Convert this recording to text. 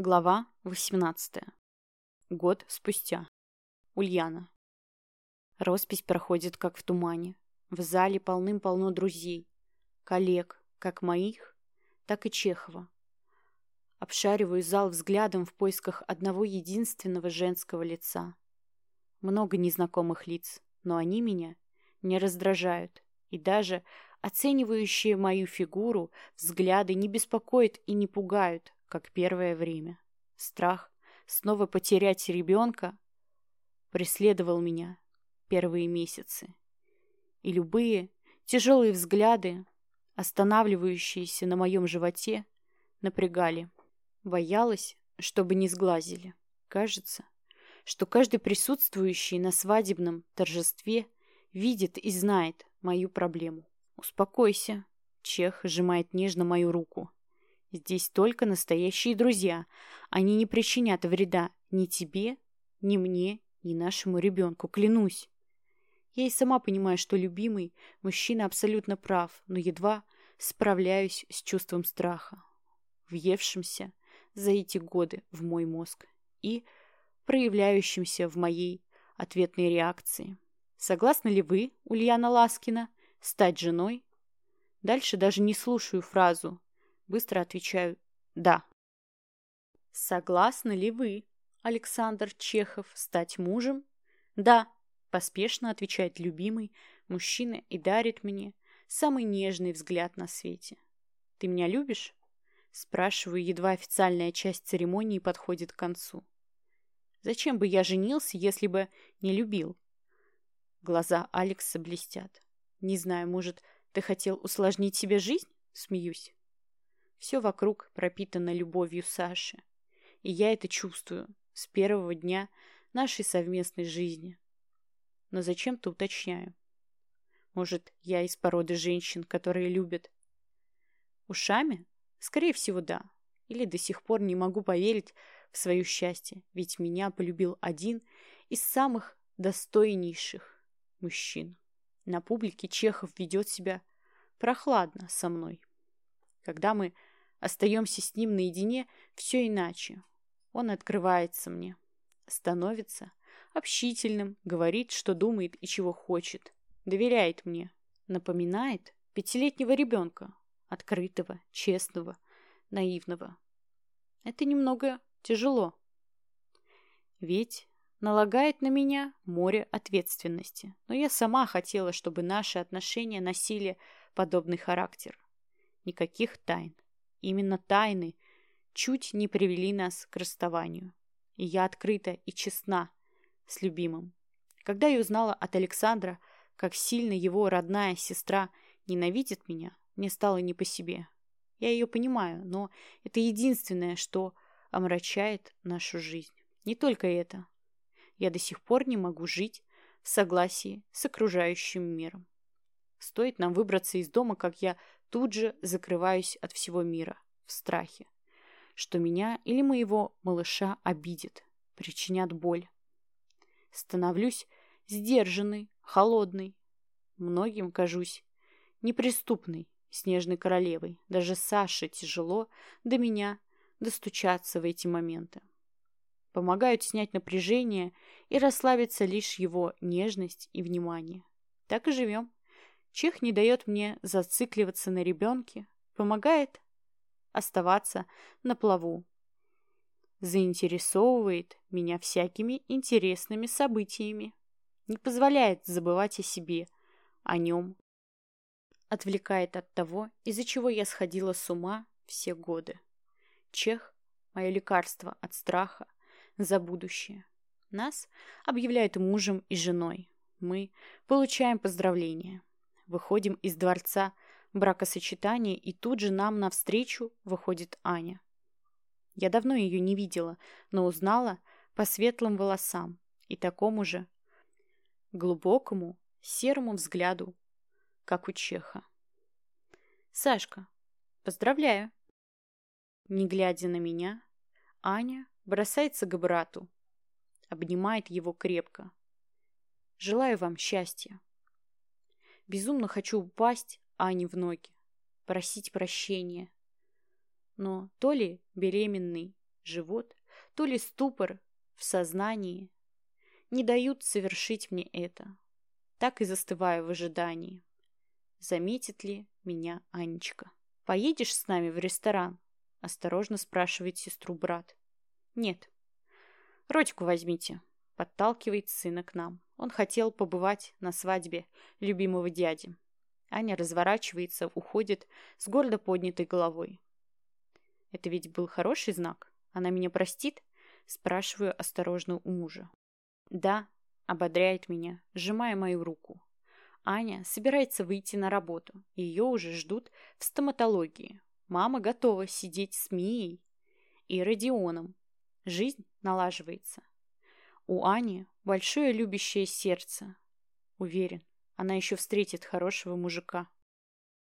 Глава 18. Год спустя. Ульяна. Роспись проходит как в тумане. В зале полным-полно друзей, коллег, как моих, так и Чехова. Обшариваю зал взглядом в поисках одного единственного женского лица. Много незнакомых лиц, но они меня не раздражают. И даже оценивающие мою фигуру взгляды не беспокоят и не пугают, как первое время. Страх снова потерять ребенка преследовал меня первые месяцы. И любые тяжелые взгляды, останавливающиеся на моем животе, напрягали. Боялась, чтобы не сглазили. Кажется, что каждый присутствующий на свадебном торжестве видит и знает мою проблему. «Успокойся», — Чех сжимает нежно мою руку. Здесь только настоящие друзья. Они не причинят вреда ни тебе, ни мне, ни нашему ребенку, клянусь. Я и сама понимаю, что любимый мужчина абсолютно прав, но едва справляюсь с чувством страха, въевшимся за эти годы в мой мозг и проявляющимся в моей ответной реакции. Согласны ли вы, Ульяна Ласкина, стать женой? Дальше даже не слушаю фразу Быстро отвечаю «да». Согласны ли вы, Александр Чехов, стать мужем? Да, поспешно отвечает любимый мужчина и дарит мне самый нежный взгляд на свете. Ты меня любишь? Спрашиваю, едва официальная часть церемонии подходит к концу. Зачем бы я женился, если бы не любил? Глаза Алекса блестят. Не знаю, может, ты хотел усложнить себе жизнь? Смеюсь. Все вокруг пропитано любовью Саши. И я это чувствую с первого дня нашей совместной жизни. Но зачем-то уточняю. Может, я из породы женщин, которые любят ушами? Скорее всего, да. Или до сих пор не могу поверить в свое счастье, ведь меня полюбил один из самых достойнейших мужчин. На публике Чехов ведет себя прохладно со мной. Когда мы остаемся с ним наедине, все иначе. Он открывается мне, становится общительным, говорит, что думает и чего хочет, доверяет мне, напоминает пятилетнего ребенка, открытого, честного, наивного. Это немного тяжело. Ведь налагает на меня море ответственности. Но я сама хотела, чтобы наши отношения носили подобный характер. Никаких тайн. Именно тайны чуть не привели нас к расставанию. И я открыта и честна с любимым. Когда я узнала от Александра, как сильно его родная сестра ненавидит меня, мне стало не по себе. Я ее понимаю, но это единственное, что омрачает нашу жизнь. Не только это. Я до сих пор не могу жить в согласии с окружающим миром. Стоит нам выбраться из дома, как я тут же закрываюсь от всего мира в страхе, что меня или моего малыша обидят, причинят боль. Становлюсь сдержанной, холодной. Многим кажусь неприступной, снежной королевой. Даже Саше тяжело до меня достучаться в эти моменты. Помогают снять напряжение и расслабиться лишь его нежность и внимание. Так и живем. Чех не дает мне зацикливаться на ребенке, помогает оставаться на плаву. Заинтересовывает меня всякими интересными событиями. Не позволяет забывать о себе, о нем. Отвлекает от того, из-за чего я сходила с ума все годы. Чех – мое лекарство от страха за будущее. Нас объявляют мужем и женой. Мы получаем поздравления выходим из дворца бракосочетания, и тут же нам навстречу выходит Аня. Я давно ее не видела, но узнала по светлым волосам и такому же глубокому серому взгляду, как у Чеха. «Сашка, поздравляю!» Не глядя на меня, Аня бросается к брату, обнимает его крепко. «Желаю вам счастья!» Безумно хочу упасть Ане в ноги, просить прощения. Но то ли беременный живот, то ли ступор в сознании не дают совершить мне это. Так и застываю в ожидании. Заметит ли меня Анечка? «Поедешь с нами в ресторан?» – осторожно спрашивает сестру брат. «Нет». «Родьку возьмите», – подталкивает сына к нам. Он хотел побывать на свадьбе любимого дяди. Аня разворачивается, уходит с гордо поднятой головой. «Это ведь был хороший знак? Она меня простит?» – спрашиваю осторожно у мужа. «Да», – ободряет меня, сжимая мою руку. Аня собирается выйти на работу. Ее уже ждут в стоматологии. Мама готова сидеть с Мией и Родионом. Жизнь налаживается. У Ани большое любящее сердце. Уверен, она еще встретит хорошего мужика.